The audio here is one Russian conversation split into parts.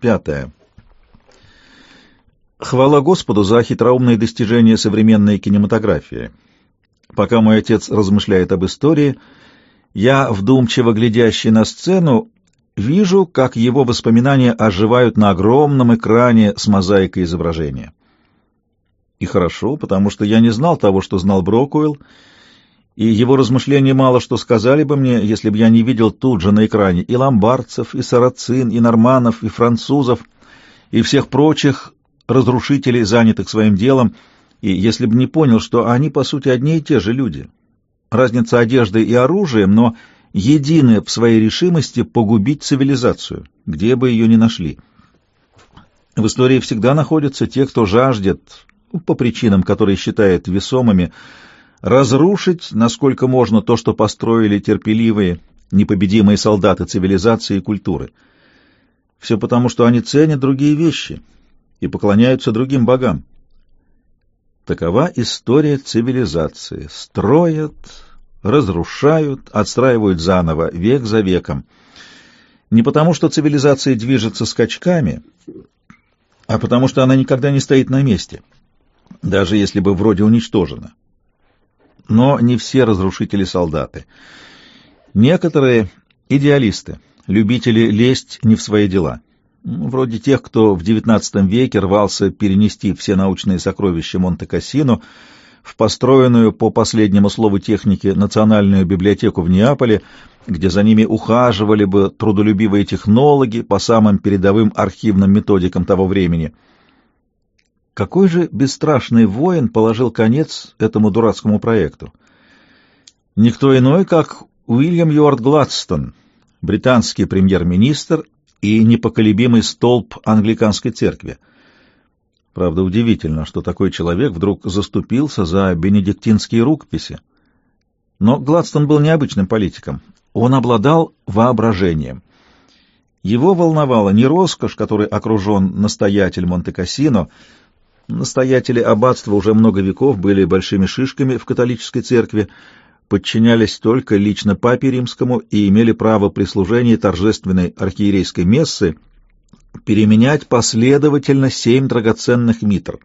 Пятое. Хвала Господу за хитроумные достижения современной кинематографии. Пока мой отец размышляет об истории, я, вдумчиво глядящий на сцену, вижу, как его воспоминания оживают на огромном экране с мозаикой изображения. И хорошо, потому что я не знал того, что знал Брокуэлл, и его размышления мало что сказали бы мне, если бы я не видел тут же на экране и ломбардцев, и сарацин, и норманов, и французов, и всех прочих разрушителей, занятых своим делом, и если бы не понял, что они, по сути, одни и те же люди. Разница одежды и оружием, но едины в своей решимости погубить цивилизацию, где бы ее ни нашли. В истории всегда находятся те, кто жаждет, по причинам, которые считает весомыми, разрушить, насколько можно, то, что построили терпеливые, непобедимые солдаты цивилизации и культуры. Все потому, что они ценят другие вещи и поклоняются другим богам. Такова история цивилизации. Строят, разрушают, отстраивают заново, век за веком. Не потому, что цивилизация движется скачками, а потому, что она никогда не стоит на месте, даже если бы вроде уничтожена. Но не все разрушители солдаты. Некоторые идеалисты, любители лезть не в свои дела. Вроде тех, кто в XIX веке рвался перенести все научные сокровища Монте-Кассино в построенную по последнему слову техники Национальную библиотеку в Неаполе, где за ними ухаживали бы трудолюбивые технологи по самым передовым архивным методикам того времени. Какой же бесстрашный воин положил конец этому дурацкому проекту? Никто иной, как Уильям Юарт Гладстон, британский премьер-министр и непоколебимый столб англиканской церкви. Правда, удивительно, что такой человек вдруг заступился за бенедиктинские рукописи. Но Гладстон был необычным политиком. Он обладал воображением. Его волновала не роскошь, которой окружен настоятель Монте-Кассино. Настоятели аббатства уже много веков были большими шишками в католической церкви, подчинялись только лично папе римскому и имели право при служении торжественной архиерейской мессы переменять последовательно семь драгоценных митр.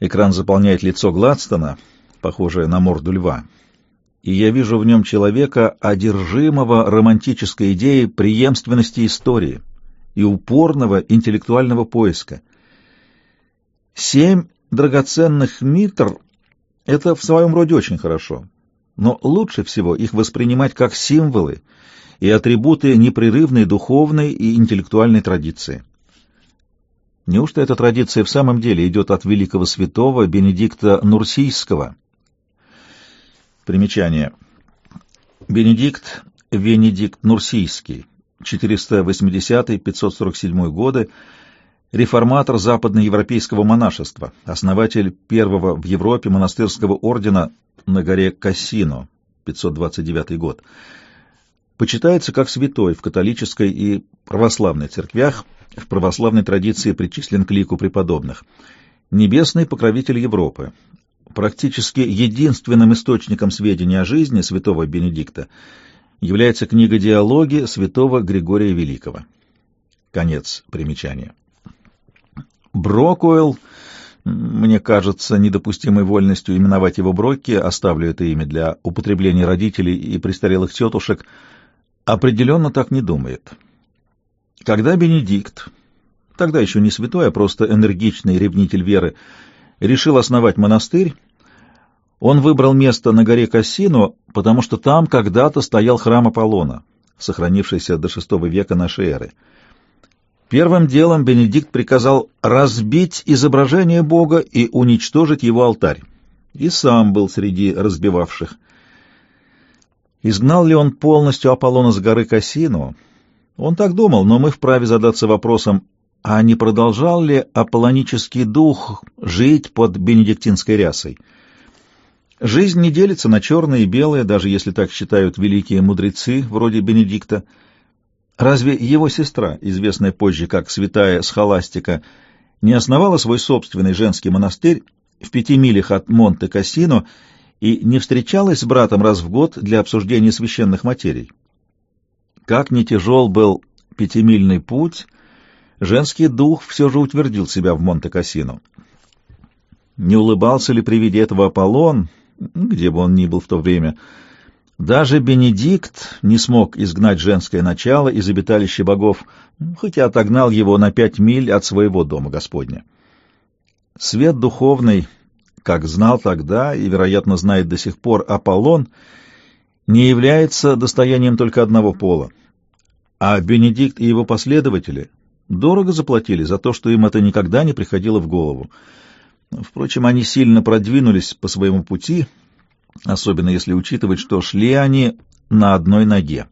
Экран заполняет лицо Гладстона, похожее на морду льва, и я вижу в нем человека, одержимого романтической идеей преемственности истории и упорного интеллектуального поиска. Семь драгоценных митр — это в своем роде очень хорошо, но лучше всего их воспринимать как символы — и атрибуты непрерывной духовной и интеллектуальной традиции. Неужто эта традиция в самом деле идет от великого святого Бенедикта Нурсийского? Примечание. Бенедикт Венедикт Нурсийский, 480-547 годы, реформатор западноевропейского монашества, основатель первого в Европе монастырского ордена на горе Кассино, 529 год почитается как святой в католической и православной церквях, в православной традиции причислен к лику преподобных. Небесный покровитель Европы. Практически единственным источником сведений о жизни святого Бенедикта является книга «Диалоги» святого Григория Великого. Конец примечания. Брокуэлл, мне кажется, недопустимой вольностью именовать его Брокки, оставлю это имя для употребления родителей и престарелых тетушек – определенно так не думает. Когда Бенедикт, тогда еще не святой, а просто энергичный ревнитель веры, решил основать монастырь, он выбрал место на горе Кассино, потому что там когда-то стоял храм Аполлона, сохранившийся до VI века нашей эры. Первым делом Бенедикт приказал разбить изображение Бога и уничтожить его алтарь, и сам был среди разбивавших. Изгнал ли он полностью Аполлона с горы Кассину? Он так думал, но мы вправе задаться вопросом, а не продолжал ли аполлонический дух жить под бенедиктинской рясой? Жизнь не делится на черное и белое, даже если так считают великие мудрецы, вроде Бенедикта. Разве его сестра, известная позже как святая Схоластика, не основала свой собственный женский монастырь в пяти милях от Монте-Кассино и не встречалась с братом раз в год для обсуждения священных материй. Как не тяжел был пятимильный путь, женский дух все же утвердил себя в Монте-Кассино. Не улыбался ли при виде этого Аполлон, где бы он ни был в то время, даже Бенедикт не смог изгнать женское начало из обиталища богов, хотя отогнал его на пять миль от своего дома Господня. Свет духовный, как знал тогда и, вероятно, знает до сих пор Аполлон, не является достоянием только одного пола, а Бенедикт и его последователи дорого заплатили за то, что им это никогда не приходило в голову. Впрочем, они сильно продвинулись по своему пути — особенно если учитывать, что шли они на одной ноге.